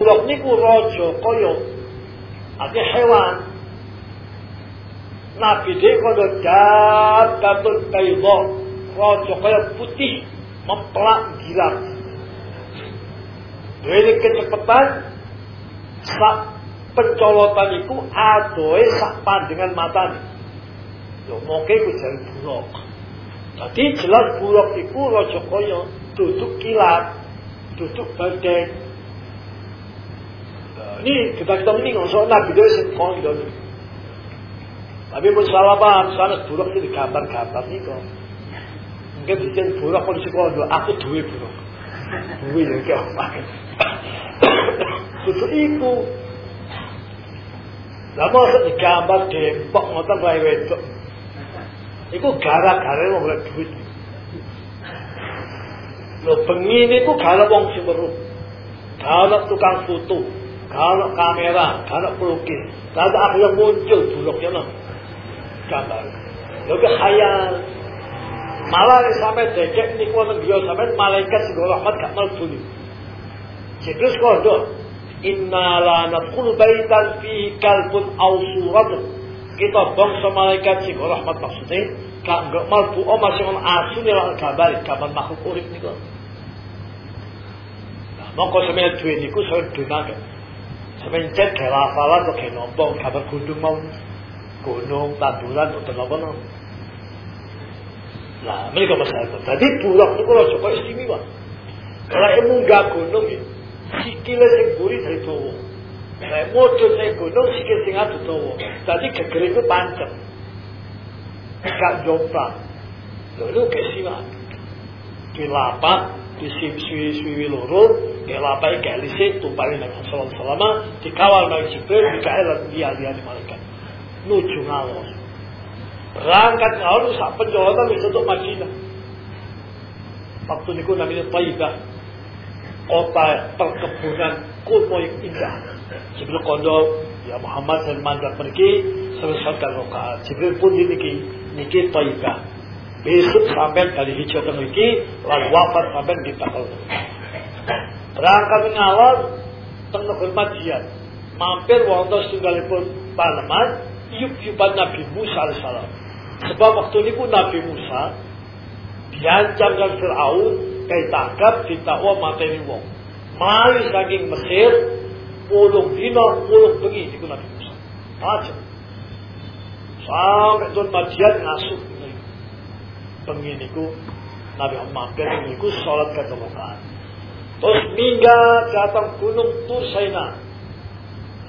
Bulog niku raja kaya artinya hewan. Nabi dia kaya dabatul bayda, raja kaya putih mempelak gilat. Dari kecepatan sak pencolotan itu adoe sak pandangan mata. Yo moke ku jadi bulog. Jadi jelas bulog itu raja kaya duduk kilat, duduk badan. Ini kita kita ini nggak nabi dia sih kau gitu. Tapi pun salah paham, sana bulog itu digambar-gambar nih kok. Mungkin bikin bulog kalau sekolah aku duit bulog. Duit ya kayak apa? Duduk iku. Lah mosok digambar dempok ngoten wae wedok. Iku gara-gara wong golek duit. Lho bengi niku gara wong weruh. Kalau tukang foto, kalau kamera, kalau pelukis, ada akhirnya muncul buluknya no. Gambar. Lho ke khayal. Malah sampai dekek niku wonten dia sampai malaikat sing rahmat gak mlebu. Jibril kondo, Inna la nadkhulu baitan fi kalbun aw suratun. Kita bangsa malaikat sing rahmat maksudnya gak gak malbu omah sing asu nek lan gambar gambar makhluk urip niku. Nah, mongko sampeyan duwe niku saya dunake. Gawe hafalan kok gawe nampa gambar gunung mau gunung tanduran utawa napa no. Lah, mereka masalah. Tadi pulang niku lho kok istimewa. Kalau munggah gunung iki sikile sing buri dari dawa. Nek modho sing gunung sikil sing adu dawa. Dadi gegere iku pancet. Gak jomplang. Lalu kesiwan. Di lapak, di siwi-siwi loro, di lapak gak lise tumpali Sallallahu Alaihi Wasallam, dikawal Nabi Jibril, dikael dan dia-dia di malaikat. Nuju ngawal. Berangkat ngawal, sak penjolatan bisa untuk Madinah. Waktu niku namanya Taibah, kota perkebunan kurma yang indah. Jibril kondo ya Muhammad dan mandat pergi selesaikan rokaat. Jibril pun diniki niki taibah. Besok sampai dari hijau ke niki lalu wafat sampai di takal. Berangkat ngawal teng negeri Madian. Mampir wonten setunggalipun paneman yuk-yupan Nabi Musa alaihissalam. Sebab waktu niku Nabi Musa diancam dengan Fir'aun kayak tangkap ditakwa materi wong. Mari saking Mesir, pulung dino, pulung bengi iku Nabi Musa. Aja. Sampai tuan Madian ngasuh bengi niku Nabi Muhammad niku sholat ketemukan. Terus minggat datang gunung Tursaina.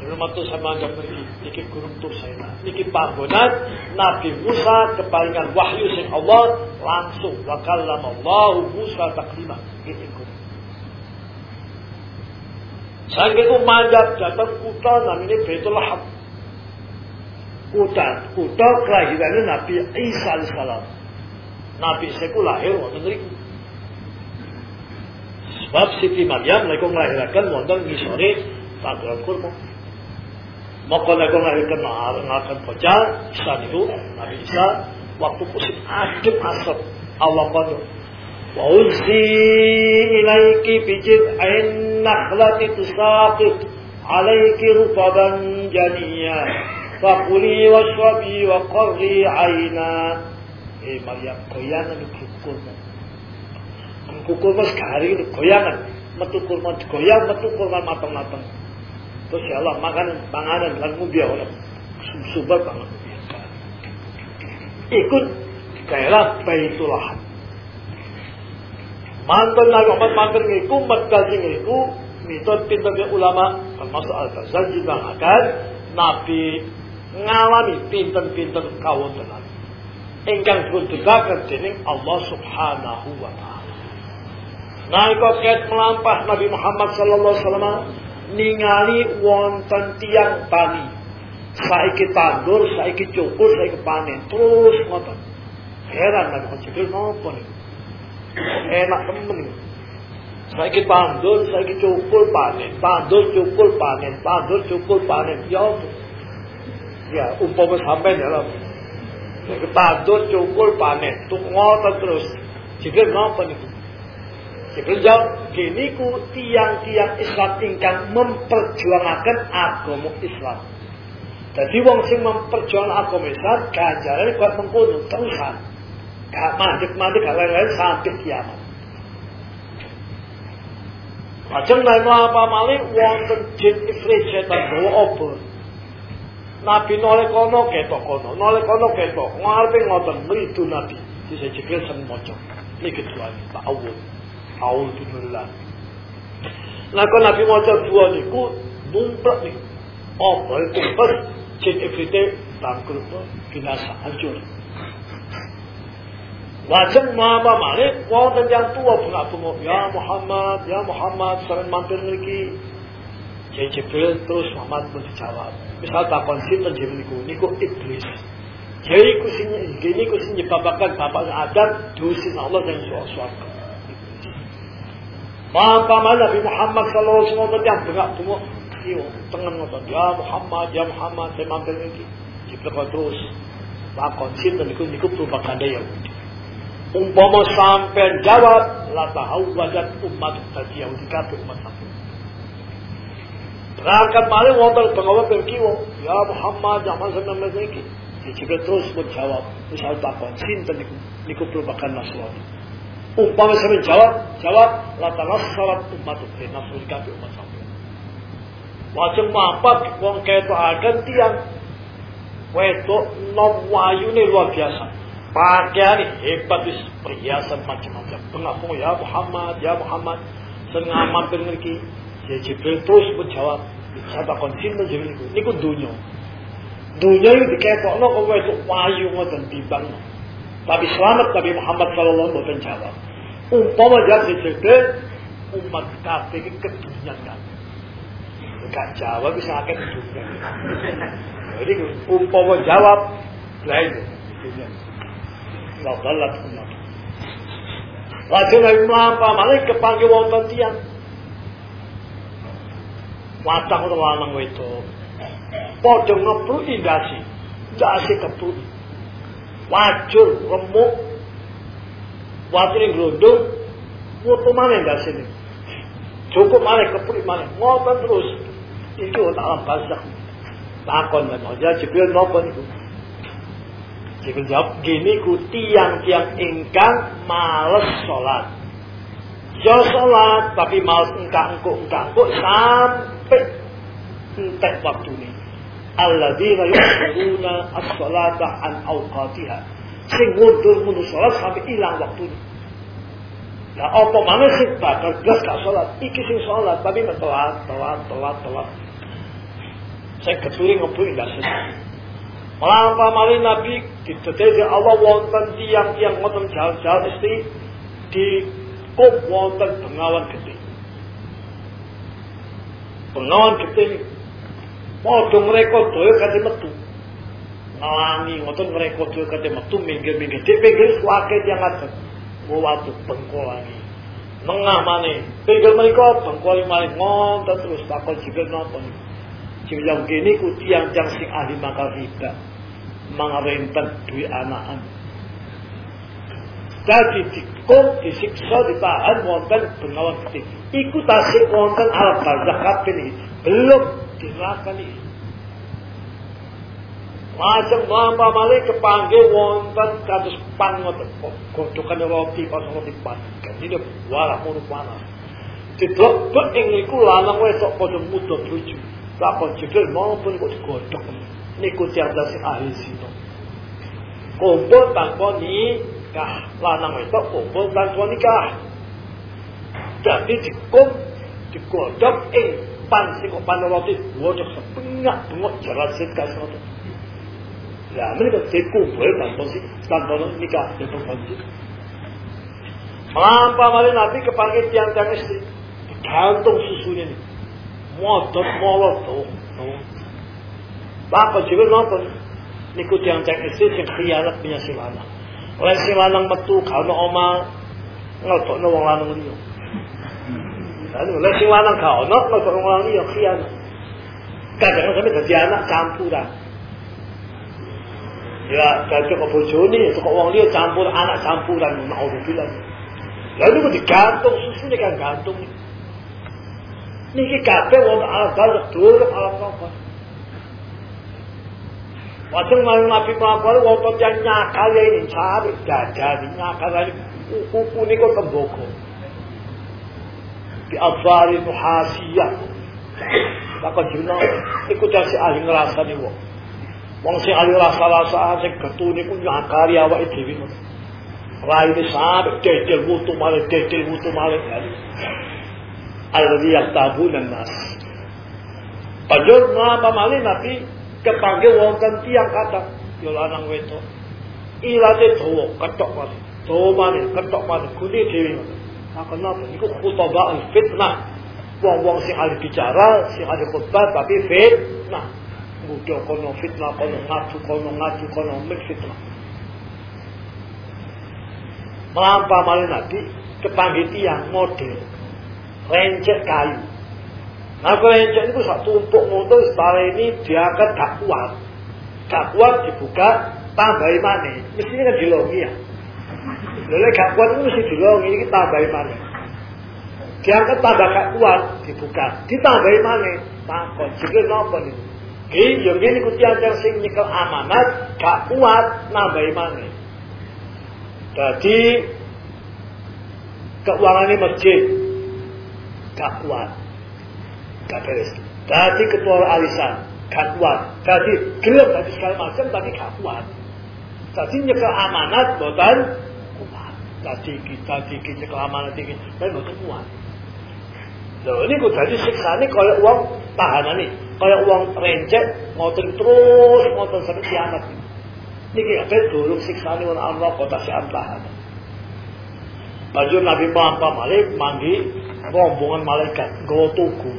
Rumah tuh sama agak pergi, niki gunung Tursaina. Niki panggonan Nabi Musa kepalingan wahyu sing Allah langsung wakallama Allah Musa taklima. Gitu gunung. Saking manjat datang kuta namanya Baitul Lahab. Kuta, kuta kelahirannya Nabi Isa alaihissalam. Nabi Isa itu lahir wonten mriku. Sebab Siti Maryam lagi melahirkan wonten ngisore tanduran kurma. Maka lagi melahirkan ngakan bocah Isa itu Nabi Isa waktu musim adem asap Allah kono. Wa ulzi ilaiki bijid'in nakhlati tusaqit alaiki rutaban janiyya fakuli washrabi wa qarri aina eh Maryam goyangan itu kurma kukur mas gari itu goyangan. Metu kurma goyang metu kurma matang-matang terus ya Allah makan panganan lan ngombe ora subur banget ikut daerah Baitullah mantan Nabi Muhammad mantan ngiku Mekah sing ngiku mitos pinter ulama termasuk Al-Ghazali akan Nabi ngalami pinter-pinter kawontenan ingkang pun dedakan dening Allah Subhanahu wa taala. Nalika ket melampah Nabi Muhammad sallallahu alaihi wasallam ningali wonten tiang tani. Saiki tandur, saiki cukur, saiki panen, terus ngoten. Heran Nabi Muhammad Jibril nopo? Enak temen niku. Saiki tandur, saiki cukur, panen, tandur, cukur, panen, tandur, cukur, panen. Ya Ya, umpama sampai dalam Tandur, cukur, panen. Tuk ngotot terus. Jibril niku? Jibril jawab, gini ku tiang-tiang Islam ingkang memperjuangkan agama Islam. Jadi wong sing memperjuangkan agama Islam ganjarane kuat mengkono terusan. Gak mandek-mandek gak lain-lain sampai kiamat. Lajeng naik apa malih wonten jin ifrit setan bawa obor. Nabi nolak kono ketok kono, nolak kono ketok. Ngarepe ngoten mridu Nabi. Sen maca. Niki tuan, tak awul. Alhamdulillah. Nah kalau Nabi maca dua niku numpak nih. Oh, itu pas jin ifrite bangkrut binasa hancur. Wajib mama malik, wonten yang tua bunga, ya Muhammad, ya Muhammad, sering mampir lagi. Jadi Jibril terus Muhammad pun dijawab. Misal takon sinten Jibril niku, niku iblis. Jadi ku sing gini ku sing nyebabakan bapak Adam dosin Allah dan suara maka Nabi Muhammad sallallahu alaihi wasallam yang bengak tunggu iyo tengen ngoten ya Muhammad ya Muhammad saya mampir iki Jibril terus. Takon sinten niku niku propaganda Yahudi umpama sampai jawab la tahawwadat umat tadi Yahudi kabeh umat sampai Berangkat maling wonten pengawa berkiwo ya Muhammad ya Muhammad saya mampir iki Jibril terus menjawab misal takon sinten niku niku propaganda Nasrani Umpama saya menjawab, jawab latanas salat umat itu nafsu dikapi umat sampai. Wajib mapat wong keto agan tiang wedok nom wayune luar biasa. Pakaian hebat wis perhiasan macam-macam. Pengaku ya Muhammad, ya Muhammad. Setengah mampir ngerti. Ya Jibril terus menjawab. Saya takon sinten Jibril niku. Niku dunia. Dunia itu diketokno kok wedok wayu ngoten timbang. Tapi selamat Nabi Muhammad sallallahu alaihi wasallam jawab. Umpama jadi cerita umat kafir ini kedunian kan. Gak jawab bisa akan kedunian. Jadi umpama jawab lain dunia. La dalat umat. Lajeng Nabi Muhammad malah kepanggil wonten tiang. Watang lanang wedok. Padha ngepruk indasi. Ndasi kepruk wajur remuk. Watine glondong mana enggak sini? Cukup mana kepuri mana? Ngotot terus. Itu tak alam barzakh takon dan aja Jibril nopo niku Jibril jawab gini ku tiang-tiang ingkang males sholat. Ya sholat tapi males engkang engkuk engkang engkuk sampai entek waktu ini alladzina yu'khiruna as-salata an awqatiha sing mundur-mundur salat sampai hilang waktunya Nah, apa mana sih bakal belas gak sholat? Iki sing sholat, tapi nggak telat, telat, telat, telat. Saya keturi ngebui nggak sih. Melampau mali Nabi ditetepi Allah wonten tiang-tiang wonten jalan-jalan mesti di kum wonten pengawan gede. Pengawan gede Padha ngrekodo kate metu. Ngawangi ngoten ngrekodo kate metu minggir-minggir. Dik pinggir suwake tiyang adem. Watu bengkolani. Nengah maneh. Pinggir menika bengkoli malih ngonten terus takon jibril napa niku. Yang kene ku tiyang-tiyang sing ahli makarida. Mangarenten duwe anakan. Dadi dikum disiksa ditahan wonten bengawan gede. Iku tasik wonten alam barzakh kabeh Belum dirakani. Macam mamba malih kepanggil wonten kados pan ngoten. Godhokane roti pas roti pan. Ini walah munu panas. Diblok ing niku lanang wedok padha muda bojo. Takon jebel maupun kok digodhok. Niku tiada si ahli sino. Kumpul tanpa nikah. Lanang wedok kumpul tanpa nikah. Jadi dikum digodhok ing pan sing kok pan roti wojok sepengak bengok sing kasih roti. Ya, mereka dikumpul tanpa sih tanpa nikah tanpa kunci. Melampau malah Nabi kepanggil tiang-tiang istri. Gantung susunya nih. Modot molot tuh. Bapak juga nonton. Niku tiang-tiang istri yang khianat punya si lanang. Oleh si lanang metu kalau oma ngeltok wong lanang liya. Lalu lek sing lanang gak ono kok wong lanang ya khianat. Kadang sampe dadi anak campuran. Ya, dadi kok bojone kok wong liya campur anak campuran naudzubillah. Lalu kok digantung susunya kan gantung. Niki kabeh wong al-bal durung alam apa. Wajeng malu nabi melakukan wonten yang nyakal ya ini cari dadani nyakal ini kuku niku tembogo. Di azari nuhasiyah. Maka jina iku si ahli ngrasani wong. Wong sing ahli rasa-rasa sing getu niku nyakali awake dhewe ngono. Raine sampe dedel wutu male dedel wutu male. Alladhi yaktabuna nas. Panjur apa malih nabi kepanggil wonten tiang kata yo lanang wedok ilate dawa ketok wae dawa maneh ketok maneh gune dhewe nah kenapa iku khutbah fitnah wong-wong sing ahli bicara sing ahli khutbah tapi fitnah mudah kono fitnah kono ngaju kono ngaju kono fitnah melampah malih nabi kepanggil tiang model rencet kayu Nah yang itu satu tumpuk motor ini diangkat gak kuat. Gak kuat dibuka, tambahin mana. Mestinya kan dilongi ya. Lalu gak kuat itu mesti dilongi, ini tambahin mana. Diangkat tambah gak kuat, dibuka. Ditambahin mana. Takut, jadi apa nih? Ini yang ini kutian yang sing nyekel amanat, gak kuat, nambahin mana. Jadi, keuangannya masjid, gak kuat gak beres. Tadi ketua alisan, gak kuat. Tadi gelap, tadi segala macam, tapi gak kuat. Tadi nyekel amanat, bukan. Tadi kita dikit nyekel amanat dikit, tapi bukan kuat. Gue jadi siksa ini kalau uang tahanan nih. Kalau uang rencet, ngotot terus, ngotot sampai kiamat. Kayak dulu siksa ini Allah kota si tahanan. Baju Nabi Muhammad Malik mandi rombongan malaikat, gue tugu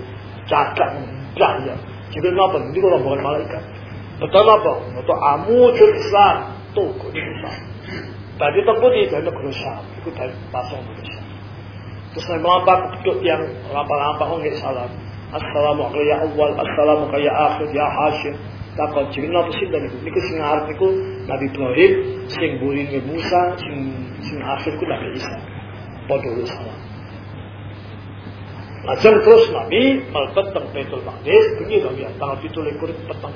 cakap cahaya. Jadi apa? Ini kalau bukan malaikat. Betul apa? Betul amujul Islam. Ini Islam. Tadi tempuh di dalam negeri Syam. Itu dari pasang negeri Terus saya melampak duduk yang lampak-lampak orang salam. Assalamualaikum ya awal, assalamualaikum ya akhir, ya hasyim. Takon jadi apa sih dari niku sing arep niku Nabi Ibrahim, sing burin Musa, sing sing akhir ku Nabi Isa. Padha salam. Lajeng terus Nabi mlebet teng Baitul Maqdis bengi lho ya tanggal 17 peteng.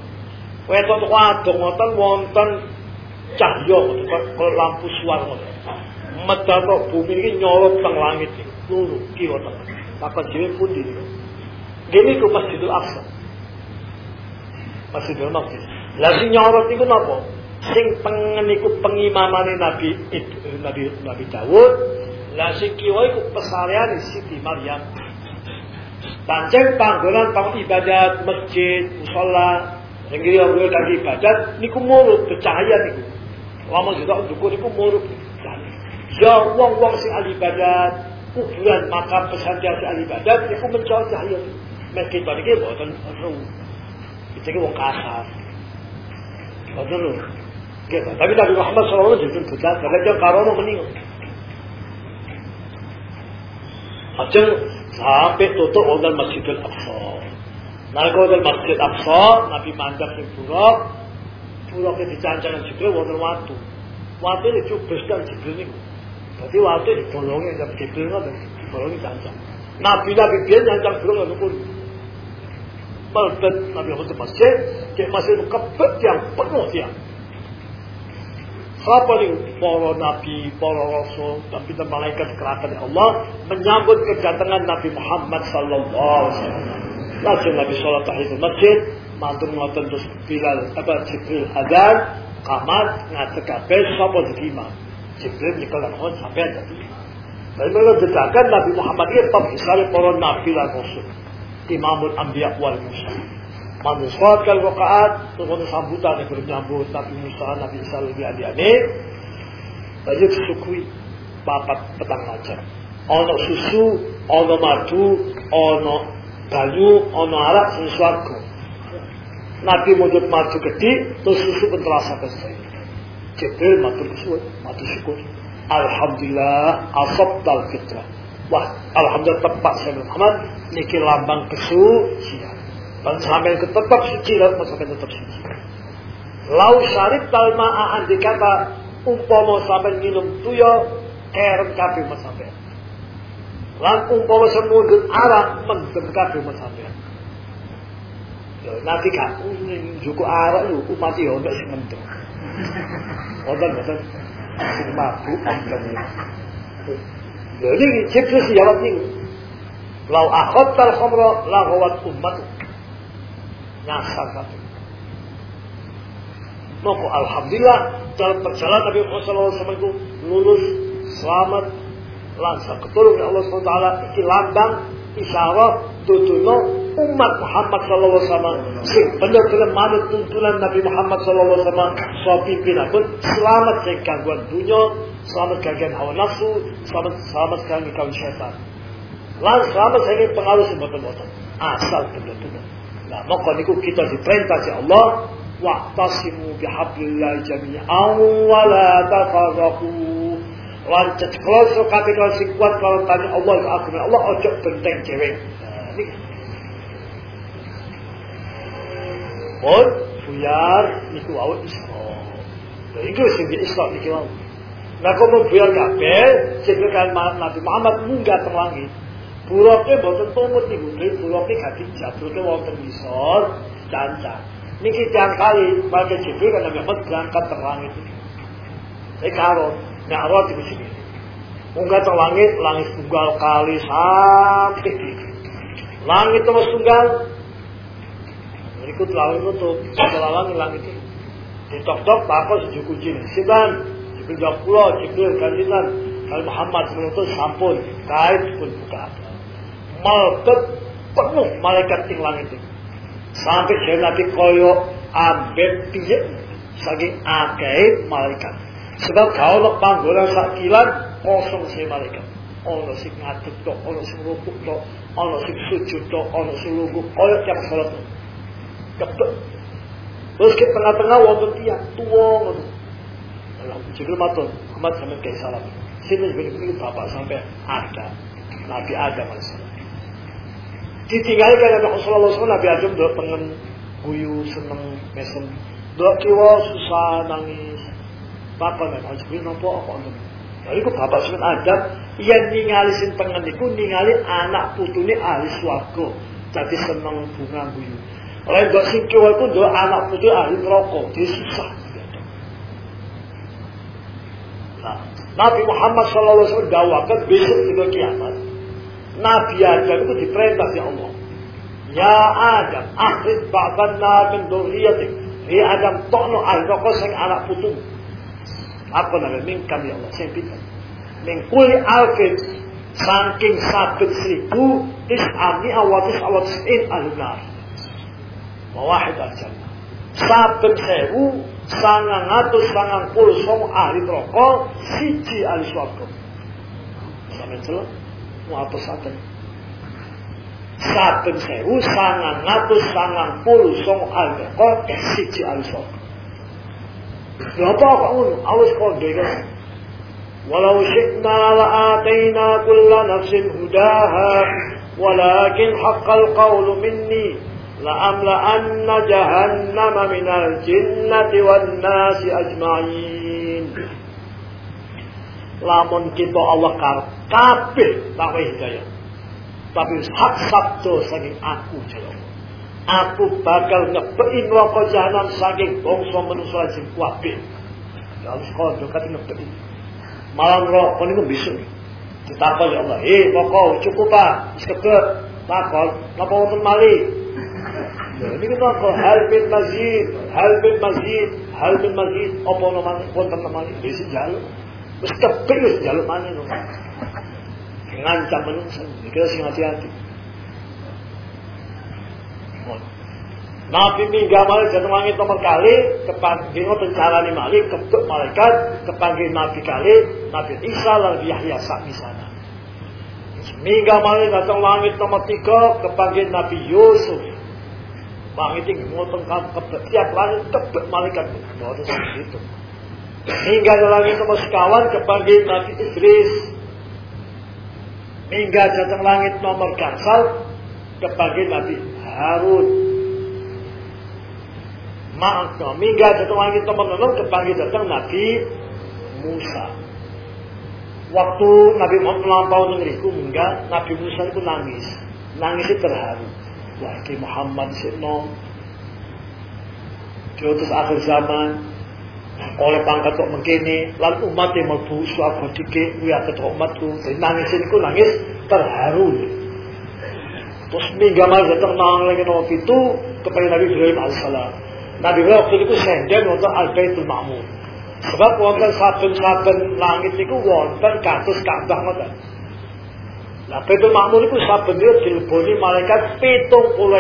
Wetot wadon ngoten wonten cahya kok lampu suar ngoten. Medal bumi iki nyorot teng langit iki. Loro kiwa teng. Takon dhewe pundi niku? Gini ku Masjidil Aqsa. Masjidil Maqdis. Lah nyorot niku napa? Sing pengen iku pengimamane Nabi Nabi Nabi Dawud. Lah sing kiwa iku pesareane Siti Maryam. Pancen panggonan pang ibadat masjid, musola, yang kiri boleh lagi ibadat, niku muruk bercahaya niku. Lama juga untuk niku muruk. Ya wong wong sing ahli ibadat, kuburan makam pesantren sing ahli ibadat, niku mencari cahaya. Meski tadi kita buatan itu wong kasar. Buatan. Gitu. Tapi Nabi Muhammad SAW jadi budak, karena dia karono meninggal. Ajeng sampai tutup wonten Masjidil Aqsa. Nalika wonten Masjid Aqsa, Nabi mandap sing buruk, buruk dicancang Jibril wonten watu. Watu itu besar Jibril niku. Dadi watu dibolongi nang Jibril ngoten, dibolongi cancang. Nabi Nabi biyen cancang buruk ngoten pun. Baldan Nabi wonten masjid, ke masjid kebet yang penuh tiang. Apa nih para nabi, para rasul, tapi dan malaikat keratan Allah menyambut kedatangan Nabi Muhammad sallallahu alaihi wasallam. Langsung Nabi sholat tahiyat masjid, mantu ngoten terus Bilal apa Jibril adzan, kamat ngatek kabeh sapa diterima. Jibril nyekel nang sampai ada. Lalu mereka dedakan Nabi Muhammad ini pembesar para nabi dan rasul. Imamul Anbiya wal Musa. Manu sholat kal rakaat terus sambutan yang bernyambut Nabi Musa, Nabi Isa lebih adik-adik. Banyak disukui papat petang aja. Ono susu, ono madu, ono banyu, ono arak swarga. Nabi mujud madu gede, terus susu pun terasa kesel. Jibril matur kesuwun, matur syukur. Alhamdulillah, tal fitrah. Wah, alhamdulillah tepat saya Muhammad niki lambang kesucian. Dan sampai tetap suci dan sampai tetap suci. Lau syarif talma'a andai kata umpama sampai minum tuyo kerem kabeh sampai. Lan umpama semudut arak mendem kabeh sampean. Nabi gak juku arak lho umat yo ono sing mendem. Wonten wonten sing mabuk angken. Lho iki cipta jawab niku. Lau akhatta al-khamra la ghawat ummatu. Nyasar kabeh. Maka alhamdulillah dalam perjalanan Nabi Muhammad SAW itu lulus selamat lancar keturun Allah SWT iki lambang isyarat tutuno umat Muhammad sallallahu alaihi wasallam. Sing bener-bener manut tuntunan Nabi Muhammad sallallahu alaihi wasallam so pun selamat dari gangguan dunia selamat gangguan hawa nafsu selamat selamat dari kaum syaitan. Lan selamat dari pengaruh semboten-boten asal bener-bener. Nah maka niku kita diperintah si Allah wa'tasimu bihablillah jami'an wa la tafarraqu Lancet kalau so kate kalau sing kuat kalau tanya Allah aku Allah ojo benteng cewek. Pun buyar itu awal Islam. Nah, itu sing di Islam iki mau. Nah, kok mau buyar kabeh, sing kan Nabi Muhammad munggah teng langit. Buroke boten tumut niku, buroke gak dijatuhke wonten ngisor, cancang. Niki tiang kali, maka Jibril kan Nabi Muhammad berangkat teng langit. Saya karo, Mi'raj di sini. Munggah ke langit, langit tunggal kali sampai langit terus tunggal. Langit itu, setelah langit langit itu. Ditok-tok, takut sejuk kunci. Siban, Jibril jawab pulau, Jibril kandilan. Kalau Muhammad menuntut sampun, kait pun buka. Malket penuh malaikat ting langit itu. Sampai saya nanti koyo ambet piye saking akeh malaikat. Sebab kau nak panggolan sakilan kosong si malaikat. Ono sing ngadep tok, ono sing rukuk tok, ono sing sujud tok, ono sing lungguh, ono tiap salat. Kepek. Terus ke tengah-tengah wonten tiang tua ngono. Dalam judul matur, Muhammad sampai ke salam. Sini sebenarnya bapak sampai ada Nabi Adam alaihissalam. Ditinggalkan Nabi Rasulullah SAW, Nabi Adam dua pengen guyu seneng mesem. Dua kiwa susah nangis Bapak nek Jibril nopo kok ngoten. Lha iku bapak sing adab yen ningali sing pengen iku ningali anak putune ahli swarga. Dadi seneng bunga guyu. Oleh sing kiwa iku ndok anak putu ahli neraka, disusah. Nah, Nabi Muhammad wasallam dawakan besok di kiamat. Nabi Adam itu diperintah ya Allah. Ya Adam, akhir ba'danna min dzurriyyatik. Ya Adam, tokno ahli neraka sing anak putumu. Apa namanya? Mingkam ya Allah. Saya pintar. Mingkuli alfin. Saking sabit seribu. Tis'ami awatis awatis'in alunar. Mawahid al-jannah. Sabit sewu. Sangang atus sangang puluh song ahli rokok. Siji ahli suarga. Sampai jelas. Mau apa saten. Saben sewu sangang atus sangang puluh song ahli rokok. Siji ahli suarga. Ya apa kok ngono? Awis kode kan. Walau syi'na la'ataina kulla nafsin hudaha walakin haqqal qawlu minni jahannama minal jinnati wan nasi ajma'in. Lamun kita Allah karep kabeh tak hidayah. Tapi hak sabdo saking aku jero aku bakal ngebeki neraka jahanam saking bangsa manusia sing kuwabe. Ya Allah kok kate ngebeki. Malah neraka niku bisa. Ditakon ya Allah, "Eh, pokok cukup Pak, wis kebet." Takon, napa wonten? Ini kita kok hal bin masjid, hal bin masjid, hal bin masjid, apa nama wonten mali? Wis jaluk. Wis kebet wis jaluk maneh. Ngancam menungso, iki sing hati-hati. Nabi mingga malih jatuh langit nomor kali kepanggil ngoten carane malih kebuk malaikat kepanggil Nabi kali Nabi Isa lan Yahya sak misana. Mingga malih datang langit nomor tiga kepanggil Nabi Yusuf. Langit ngoten kan kebuk tiap langit kebuk malaikat boten itu. Hingga langit nomor sekawan kepanggil Nabi Idris. Hingga datang langit nomor gangsal kepanggil Nabi Harun maaf no, mingga datang lagi teman-teman kepanggil datang Nabi Musa. Waktu Nabi Muhammad melampau negeriku enggak, Nabi Musa itu nangis. Nangis terharu. Ini Muhammad sino. Diutus akhir zaman, oleh pangkat kok mengkini lan umat yang melbu suaka dike kuya ketua umatku. Nangis itu nangis terharu. Terus minggu malam datang nang lagi nomor itu kepada Nabi Ibrahim alaihissalam Nabi Ibrahim waktu itu senden untuk al-baitul ma'mur. Sebab wonten saben-saben langit itu wonten kados Ka'bah ngoten Nah, Baitul Makmur itu saben dileboni malaikat pitung puluh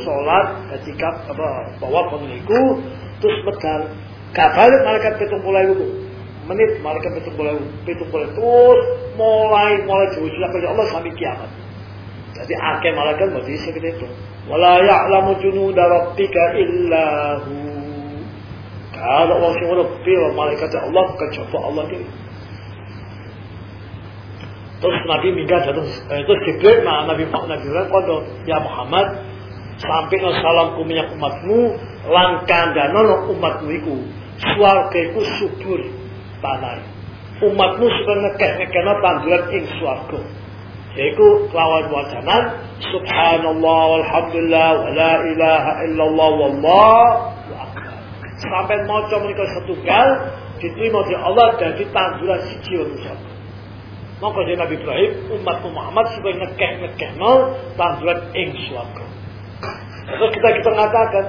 sholat ketika apa bawa pengeliku terus medal Kabalik malaikat pitung puluh itu menit malaikat pitung puluh pitung puluh terus mulai mulai diuji oleh Allah sampai kiamat. Jadi akhir malaikat berarti seperti itu. Wala ya'lamu junuda rabbika illahu. Kalau Allah sing lebih malaikat Allah kecoba Allah ini. Terus Nabi minggah datang eh, terus Jibril nah Nabi Muhammad Nabi Muhammad ya Muhammad sampai salam minyak umatmu langkah dan umatmu itu Swarga iku subur tanah. Umatmu suka ngekek-ngekekna tanduran ing swarga. Yaiku lawan wacanan Subhanallah walhamdulillah wa la ilaha illallah wallahu akbar. Sampai maca menika setunggal diterima di Allah dan tanduran siji wong Maka jadi Nabi Ibrahim umat Muhammad supaya ngekek nol tanduran ing swarga. Terus kita kita mengatakan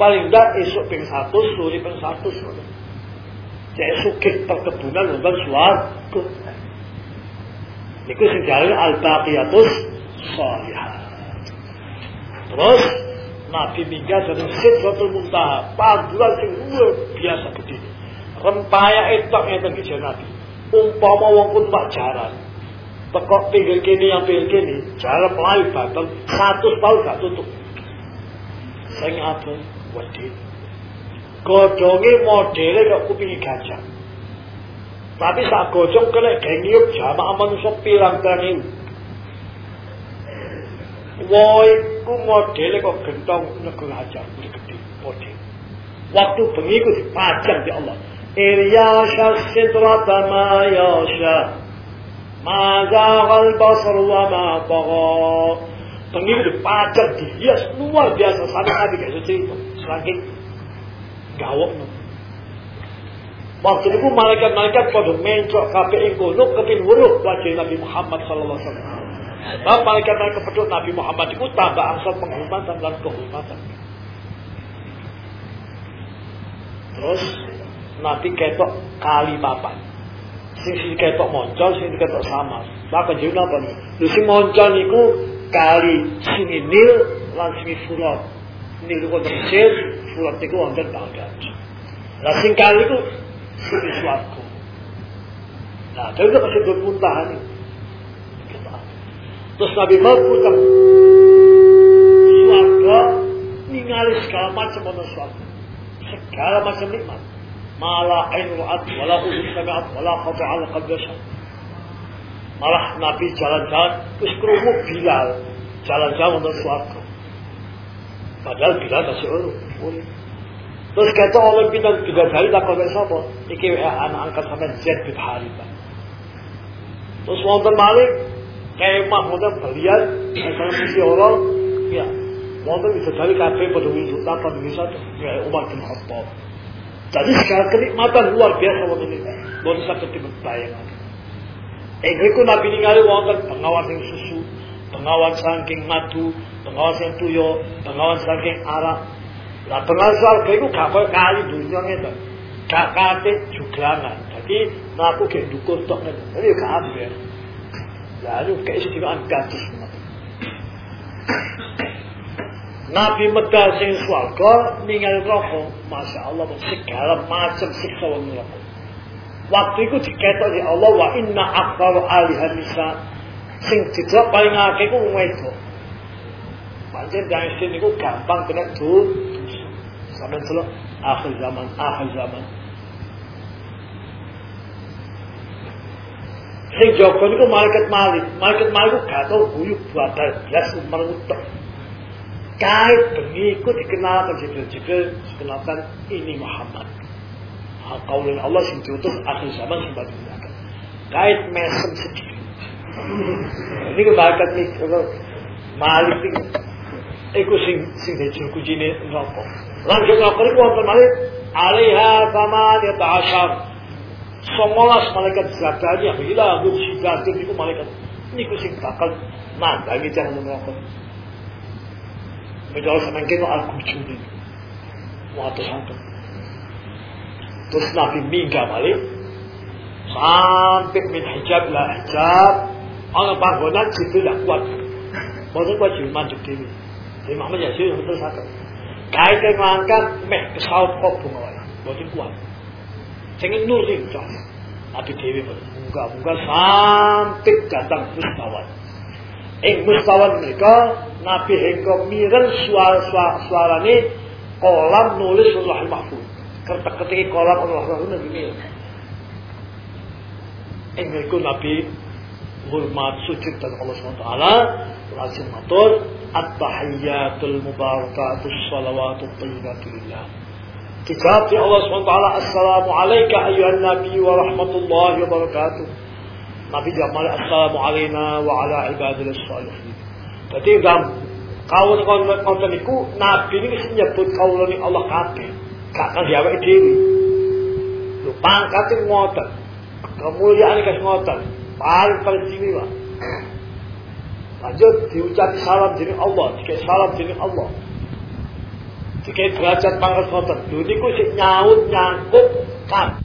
paling tidak esok ping satu, suri ping satu. Jadi sukit perkebunan bukan suatu. Itu sejarah al-baqiyatus salihah. Terus Nabi Mingga dan Sidratul Muntaha, panduan sing luar biasa gede. Rempaya etok ngeten iki Nabi. Umpama wong pun pak jaran. Tekok pinggir kini yang pinggir kini, jalan melayu batal, satu tahun gak tutup. Saya ngapa? wedhit. Godhonge modele kok kupingi gajah. Tapi sak gojong kena gengiup jamaah manusia pirang-pirang ini. Woi, ku modele kok gentong nego gajah, gede. Waktu bengi ku dipajang di Allah. Sidrata ma yasha. Ma zaghal basar wa ma tagha. Bengi ku dipajang dihias luar biasa sampai tadi kayak itu saking gawokno. Waktu itu malaikat-malaikat pada mencok kabeh ing kono kepin weruh wajah Nabi Muhammad sallallahu alaihi wasallam. Sebab malaikat-malaikat pedut Nabi Muhammad itu tambah angsal penghormatan dan kehormatan. Terus Nabi ketok kali papan. Sing sing ketok moncol, sing ketok sama. Maka jadi apa nih? Sing moncol niku kali sing Nil lan sing Furat niku wonten Mesir, surat niku wonten Baghdad. Lah sing kali iku sing swarga. Nah, itu kasih dua muntahan ini. Terus Nabi Muhammad tentang swarga ningali segala macam wonten swarga. Segala macam nikmat. Malah ain ru'at, wala udhun sami'at, wala khata ala qalbi Malah Nabi jalan-jalan, terus kerumuk Bilal. Jalan-jalan untuk suarga. Padahal Bilal masih urut. Terus kata oleh pindah tiga kali tak kau sapa? Iki anak angkat sampai Zaid bin Harithah. Terus wonten Malik kemah wonten belian misalnya misi orang ya wonten bisa dari kafe pada windu tanpa bisa ya Umar bin Khattab. Jadi sekarang kenikmatan luar biasa wonten ini. Wonten sakit dibayangkan. Eh, iku Nabi ningali wonten pengawas yang susu, pengawan saking madu, pengawan yang tuyo, pengawan saking arak. Lah pengawan surga itu gak kaya kali dunia itu. Gak kate juglangan. Jadi aku kayak dukur tok itu. Jadi gak ambil. Lalu keistimewaan gadis. Nabi medal sing swarga ninggal rokok, Masya Allah segala macam siksa wong neraka. Waktu itu diketok di Allah wa inna akbar alihan nisa sing tidak paling akeh ku wedok. Pancen sini ku gampang kena tuh sampai selo akhir zaman, akhir zaman. Sing jaga niku malaikat malik, malaikat malik gak tau blas umar utek. Kait bengi ku dikenal ke Jibril, Jibril dikenalkan ini Muhammad. Kaulin Allah sing diutus akhir zaman sing kait mesem sedikit. Ini kebakat nih kalau malik ini. Iku sing sing dicul kujine rokok. Lanjut rokok itu wonten malih alaiha thamaniyat ashar. Songolas malaikat zakanya bila mursidatin itu malaikat niku sing bakal mandangi jangan rokok. Menjauh sama kena al-kujuni. Waduh Terus Nabi minggat balik. Sampai min hijab lah hijab. Ana panggonan situ tidak kuat. Mboten kuat jiman dewi Jadi Muhammad Yasir betul satu. Kait yang ngangkat meh kok bunga wae. Mboten kuat. Sing nur sing Nabi Dewi Muka-muka sampai datang mustawan Ing mustawan mereka Nabi hingga miren suara-suara ini kolam nulis Allah Mahfud kertas ketika kolam Allah Rahman ini. Ini ku Nabi hormat sujud dan Allah SWT langsung matur at-tahiyyatul mubarakatus salawatut tayyibatulillah Dijawab di Allah SWT Assalamu alaika ayuhan Nabi wa rahmatullahi wa barakatuh Nabi jawab Assalamu alaina wa ala ibadillah salihin. Jadi dalam kawan-kawan niku Nabi ini nyebut kawan Allah kabeh. Gak kan diawake dhewe lho pangkate ngoten. Kemuliaan kas ngoten. Paling istimewa lanjut diucap salam jeneng Allah dikek salam jeneng Allah. Dikek derajat pangkat ngoten. Lho niku nyaut nyangkut kabeh